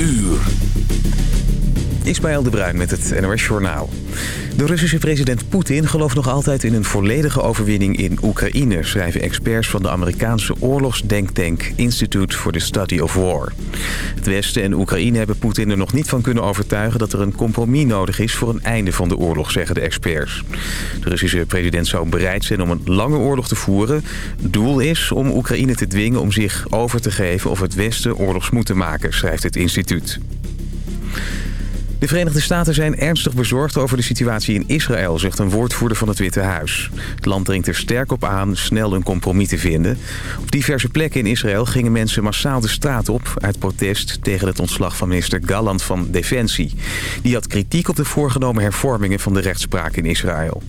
Uur. Ismaël de Bruin met het NOS Journaal. De Russische president Poetin gelooft nog altijd in een volledige overwinning in Oekraïne... schrijven experts van de Amerikaanse oorlogsdenktank Institute for the Study of War. Het Westen en Oekraïne hebben Poetin er nog niet van kunnen overtuigen... dat er een compromis nodig is voor een einde van de oorlog, zeggen de experts. De Russische president zou bereid zijn om een lange oorlog te voeren. Doel is om Oekraïne te dwingen om zich over te geven of het Westen oorlogsmoed te maken, schrijft het instituut. De Verenigde Staten zijn ernstig bezorgd over de situatie in Israël, zegt een woordvoerder van het Witte Huis. Het land dringt er sterk op aan snel een compromis te vinden. Op diverse plekken in Israël gingen mensen massaal de straat op uit protest tegen het ontslag van minister Galland van Defensie. Die had kritiek op de voorgenomen hervormingen van de rechtspraak in Israël.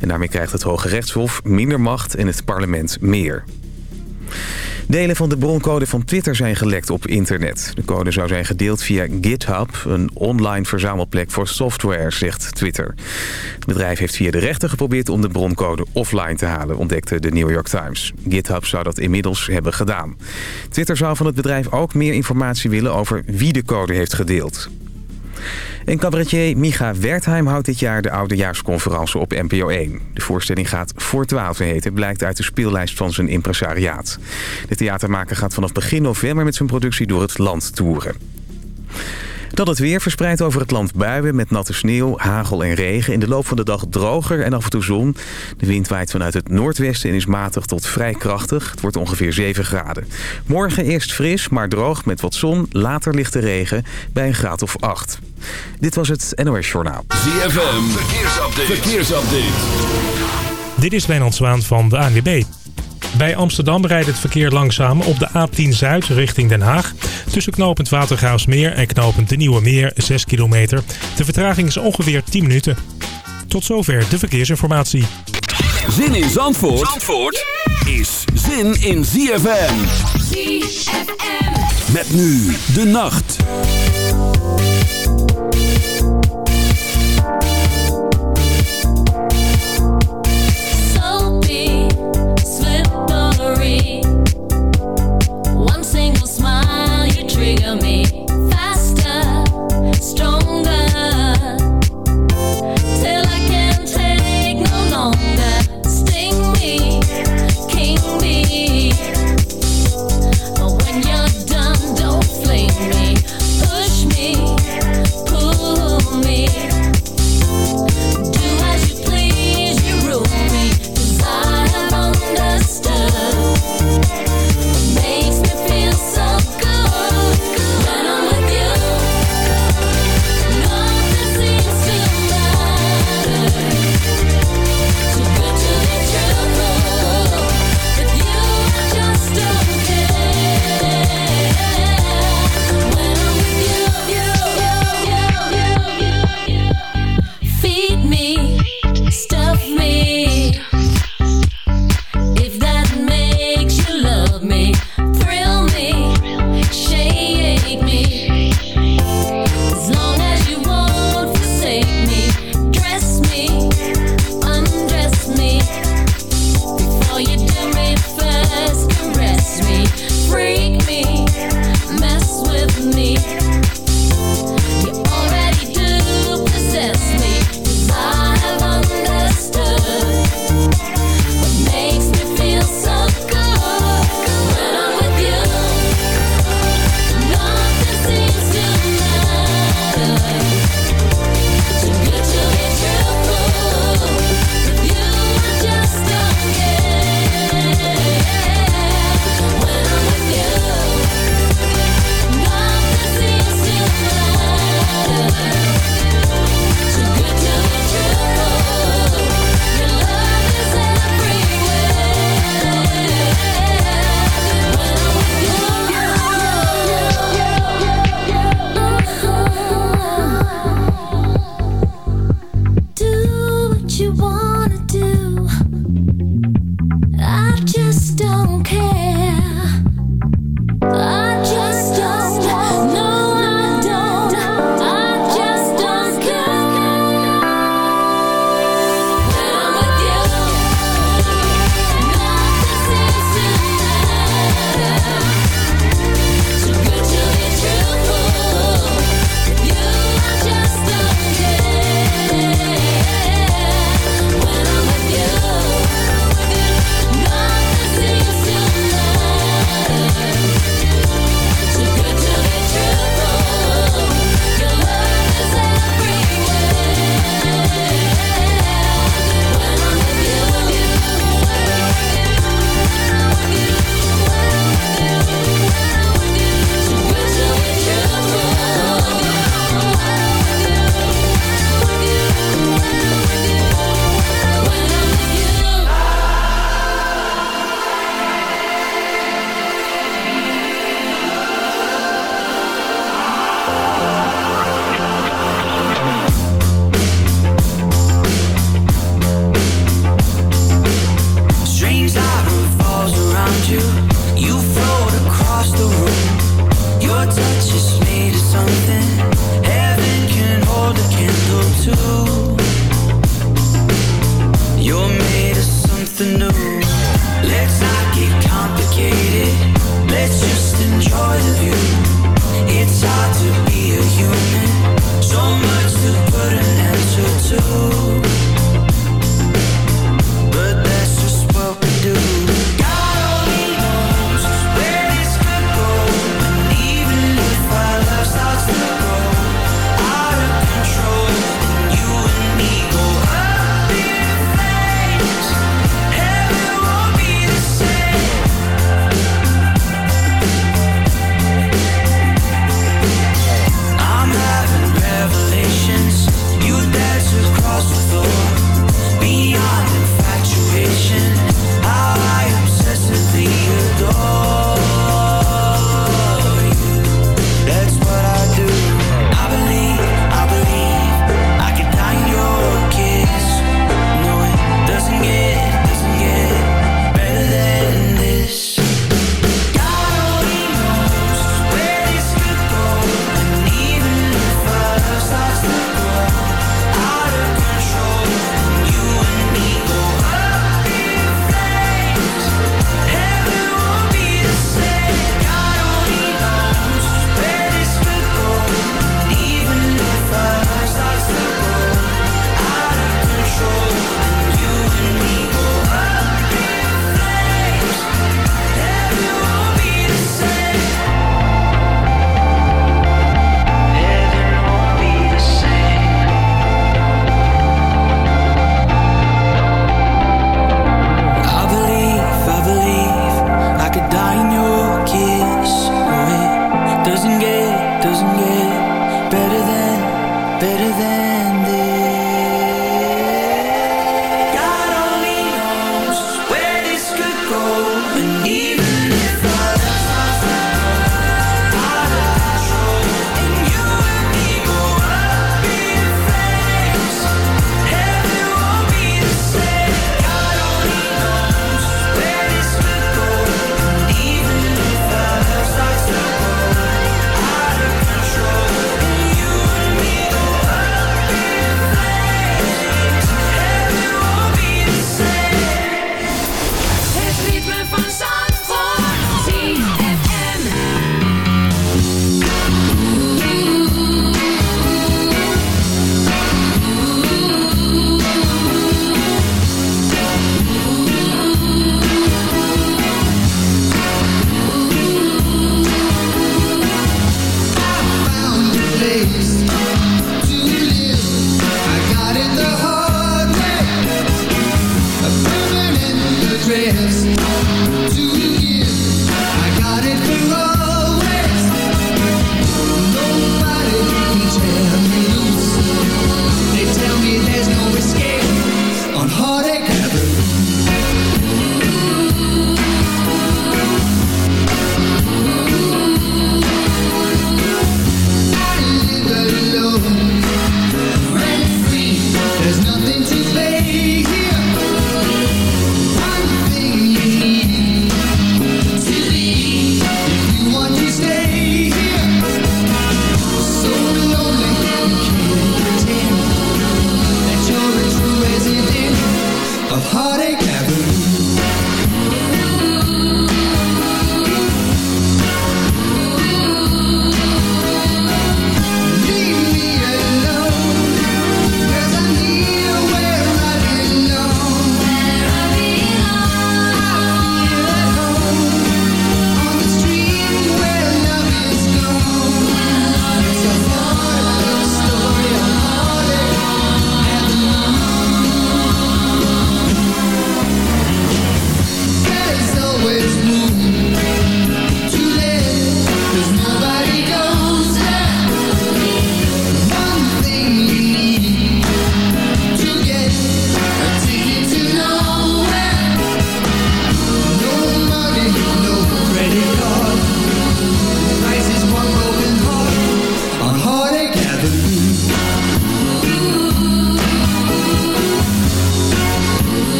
En daarmee krijgt het Hoge Rechtshof minder macht en het parlement meer. Delen van de broncode van Twitter zijn gelekt op internet. De code zou zijn gedeeld via GitHub, een online verzamelplek voor software, zegt Twitter. Het bedrijf heeft via de rechter geprobeerd om de broncode offline te halen, ontdekte de New York Times. GitHub zou dat inmiddels hebben gedaan. Twitter zou van het bedrijf ook meer informatie willen over wie de code heeft gedeeld. En cabaretier Micha Wertheim houdt dit jaar de oudejaarsconferentie op NPO 1. De voorstelling gaat voor 12 heten, blijkt uit de speellijst van zijn impresariaat. De theatermaker gaat vanaf begin november met zijn productie door het land toeren. Dat het weer verspreidt over het land buien met natte sneeuw, hagel en regen. In de loop van de dag droger en af en toe zon. De wind waait vanuit het noordwesten en is matig tot vrij krachtig. Het wordt ongeveer 7 graden. Morgen eerst fris, maar droog met wat zon. Later lichte regen bij een graad of 8. Dit was het NOS Journaal. ZFM, verkeersupdate. verkeersupdate. Dit is Wijnand Zwaan van de ANWB. Bij Amsterdam rijdt het verkeer langzaam op de A10 Zuid richting Den Haag. Tussen knooppunt Watergraafsmeer en knooppunt De Nieuwe Meer 6 kilometer. De vertraging is ongeveer 10 minuten. Tot zover de verkeersinformatie. Zin in Zandvoort, Zandvoort is zin in ZFM. ZFM. Met nu de nacht.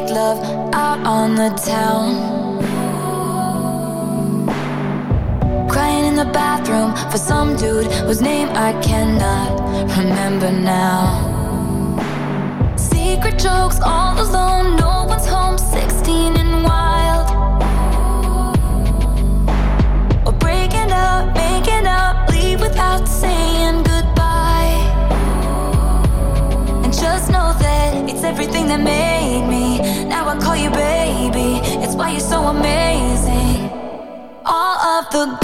make love out on the town. Crying in the bathroom for some dude whose name I cannot remember now. Secret jokes all alone, no one's home, 16 and wild. Or breaking up, making up, leave without saying goodbye. And just know that it's everything that made me I call you baby. It's why you're so amazing. All of the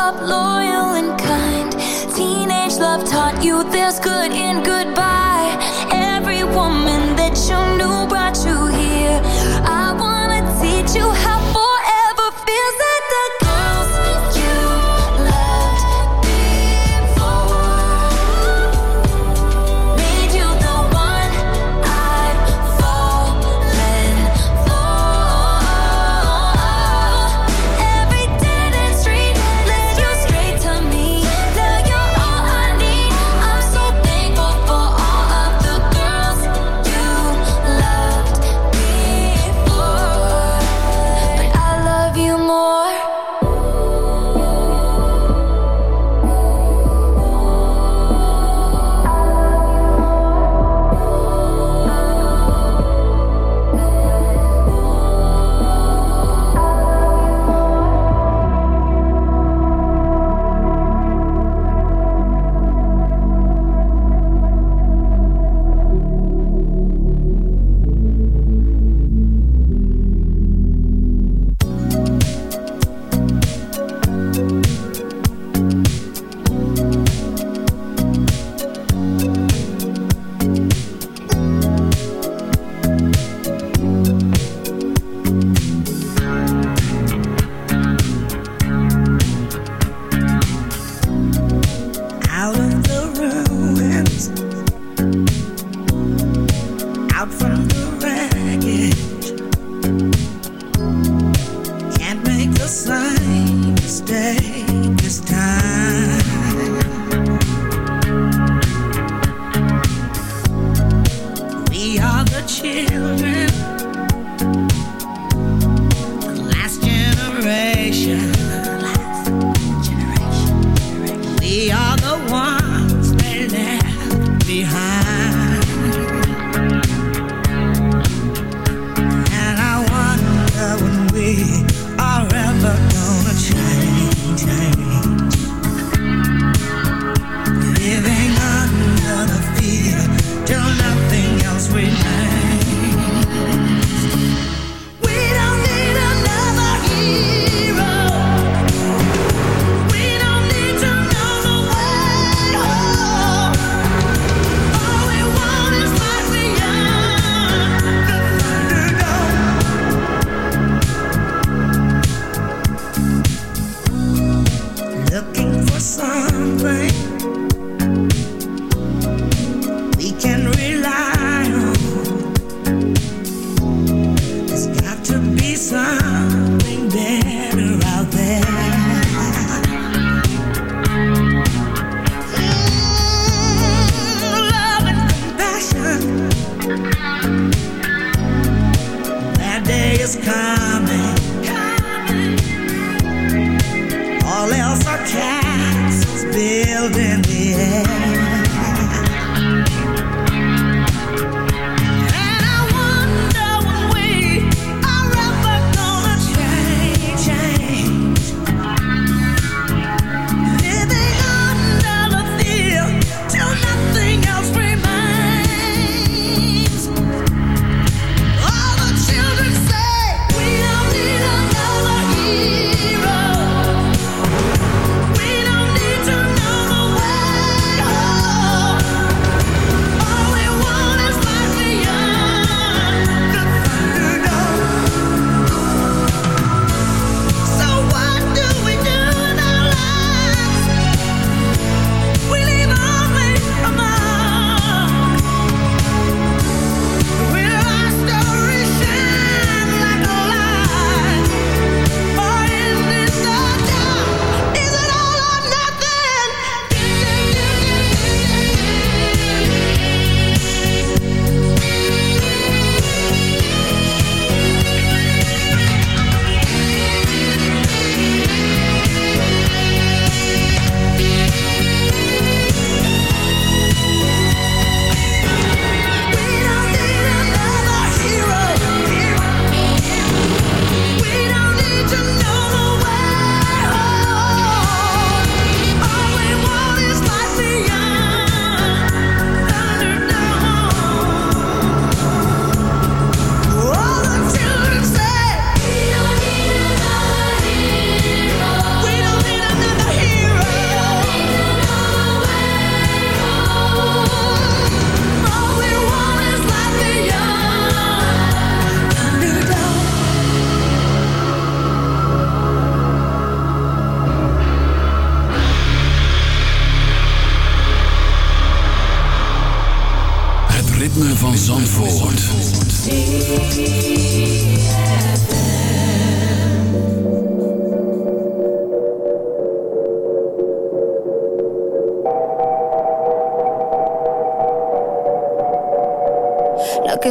up loyal and kind. Teenage love taught you there's good in goodbye. the children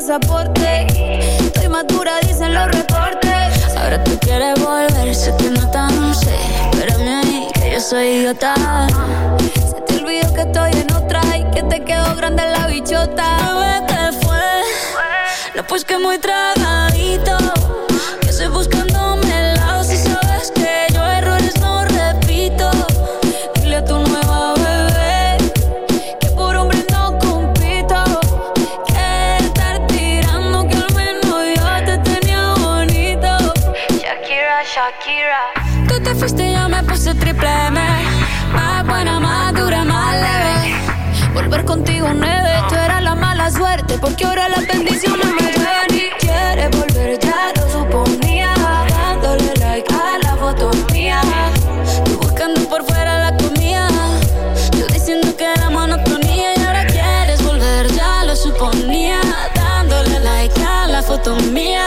pasaporte. Estoy madura, dicen los reportes. Ahora tú quieres volver, sé que no tan sé. Espérame ahí, que yo soy idiota. Se te olvidó que estoy en otra y que te quedó grande la bichota. Bebé, ¿qué fue? No, pues que muy tragadito Más buena, más dura, más leve. Volver contigo nueve, tú era la mala suerte, porque ahora las bendiciones me duele y quiere volver, ya lo suponía. Dándole like a la foto mía, tú buscando por fuera la comida. Yo diciendo que era monotonía y ahora quieres volver, ya lo suponía. Dándole like a la foto mía.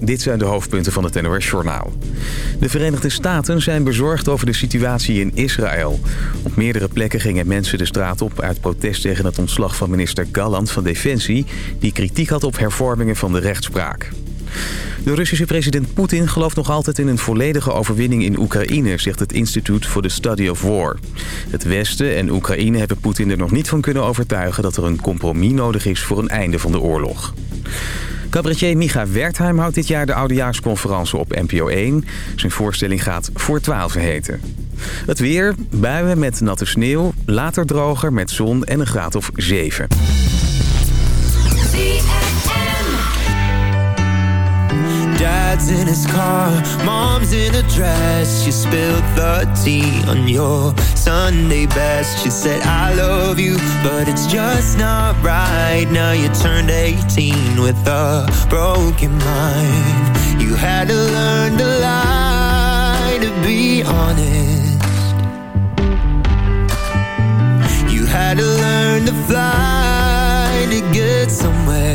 dit zijn de hoofdpunten van het NOS-journaal. De Verenigde Staten zijn bezorgd over de situatie in Israël. Op meerdere plekken gingen mensen de straat op... uit protest tegen het ontslag van minister Galland van Defensie... die kritiek had op hervormingen van de rechtspraak. De Russische president Poetin gelooft nog altijd in een volledige overwinning in Oekraïne, zegt het Institute for the Study of War. Het Westen en Oekraïne hebben Poetin er nog niet van kunnen overtuigen dat er een compromis nodig is voor een einde van de oorlog. Cabaretier Micha Wertheim houdt dit jaar de oudejaarsconferentie op NPO 1. Zijn voorstelling gaat voor 12 heten. Het weer, buien met natte sneeuw, later droger met zon en een graad of 7. Dad's in his car, mom's in a dress. You spilled the tea on your Sunday best. She said, I love you, but it's just not right. Now you turned 18 with a broken mind. You had to learn to lie, to be honest. You had to learn to fly to get somewhere.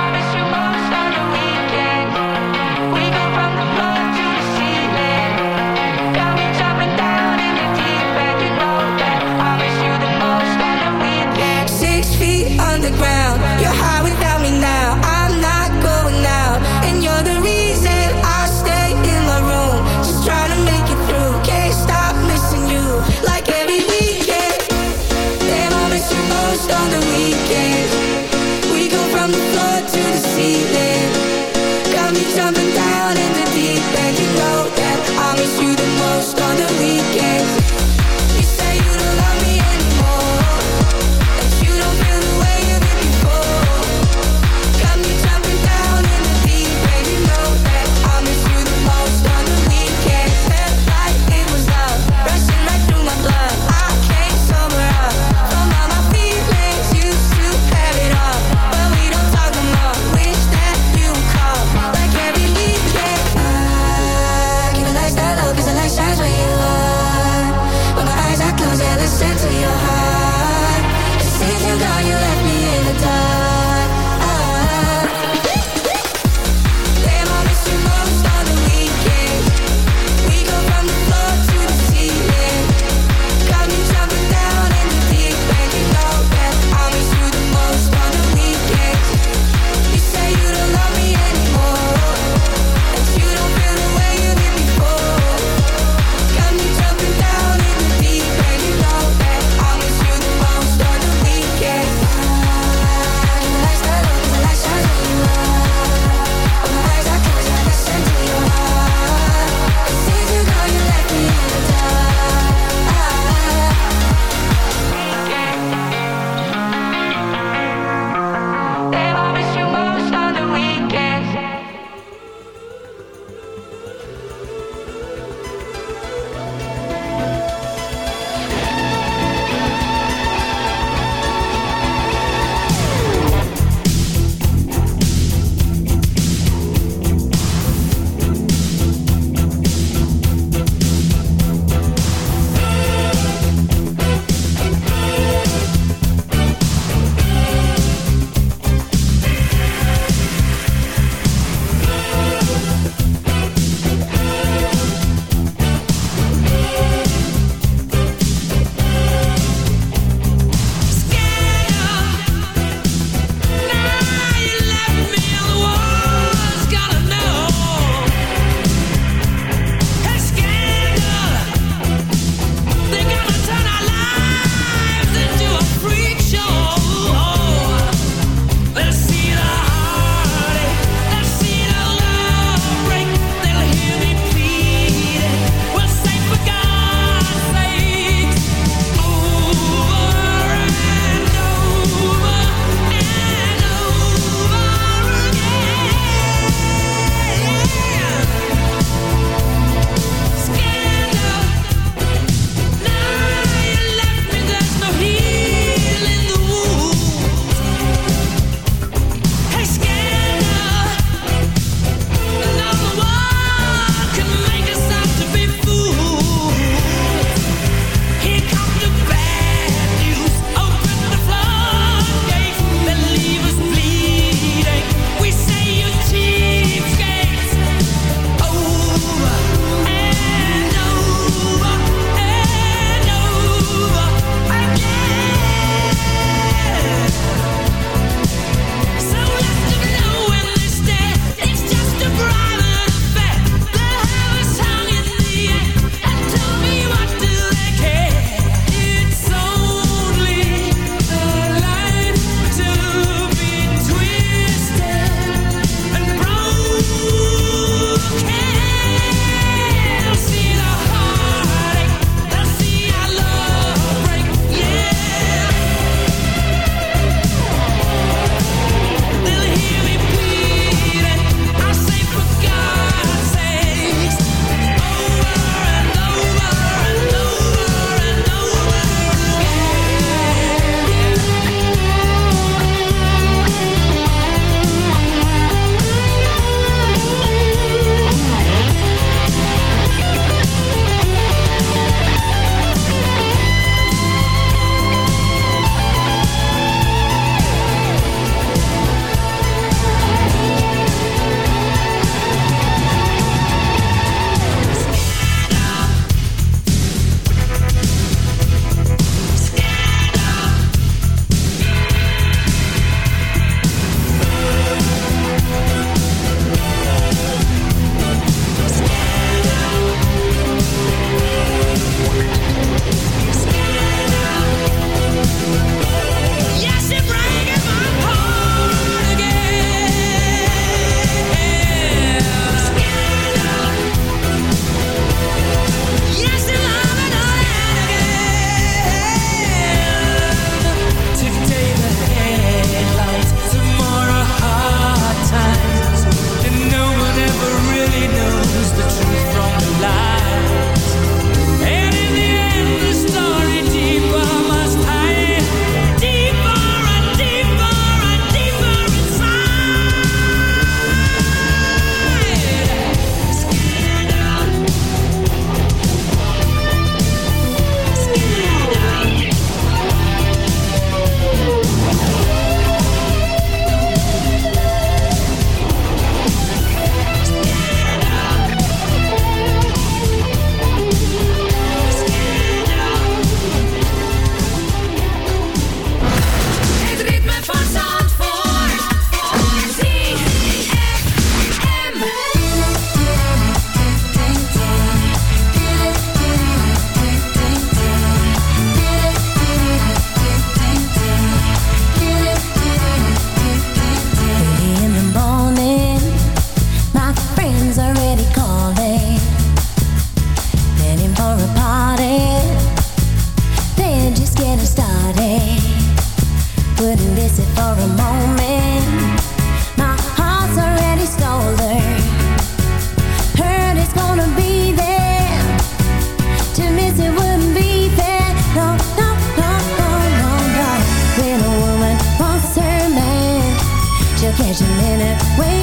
There's a minute Wait.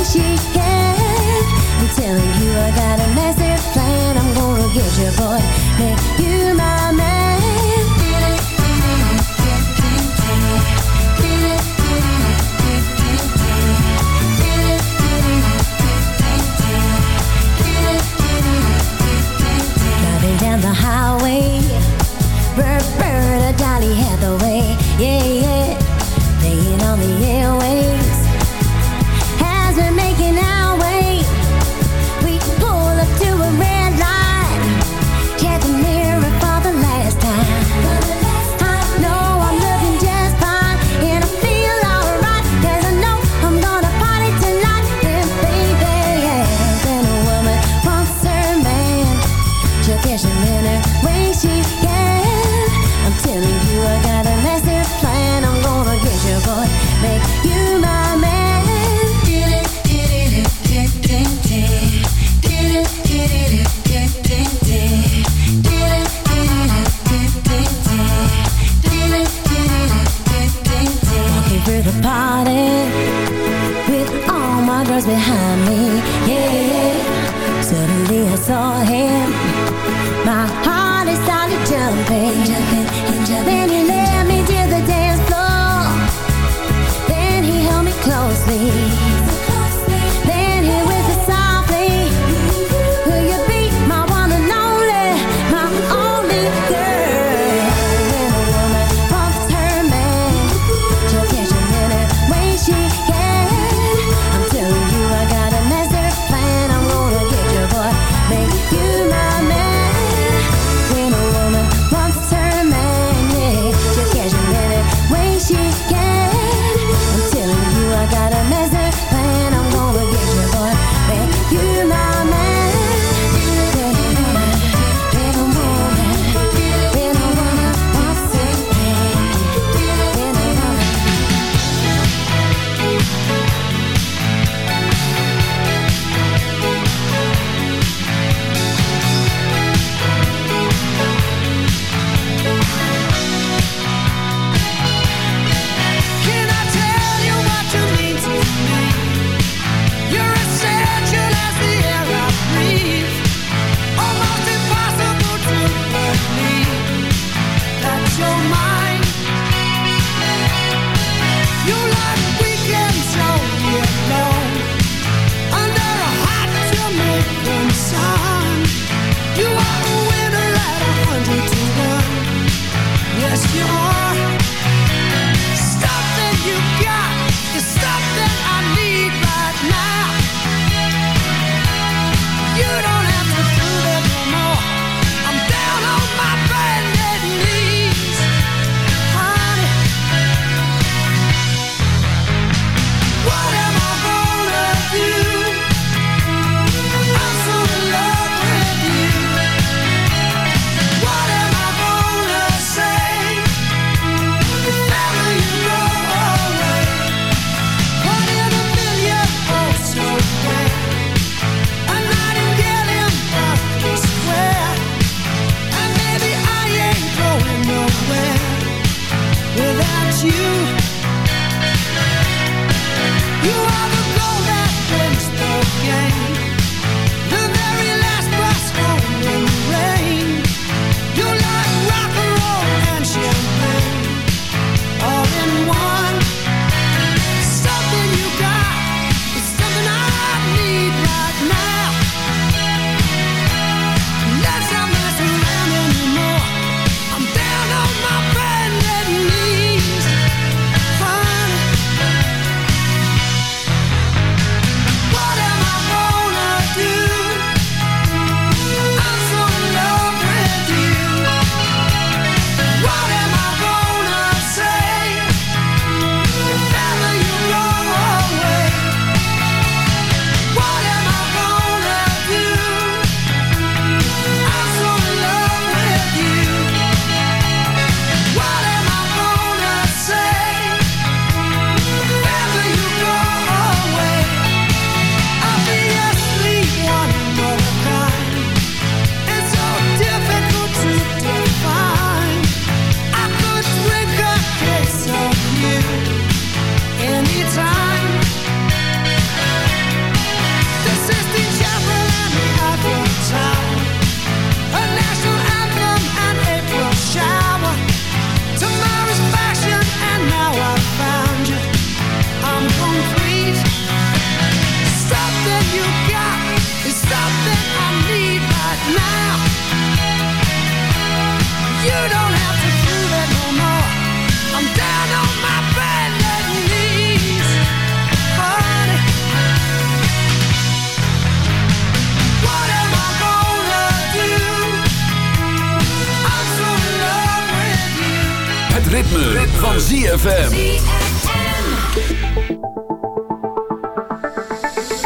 ritme, ritme. van ZFM.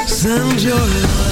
Zandjoy.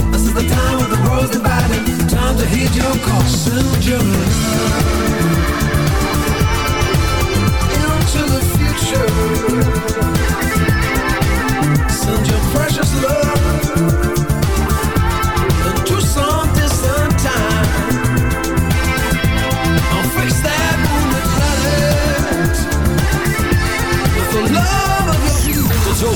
the time of the rose dividing. Time to heed your call, soon journey. Into the future. Send your precious love.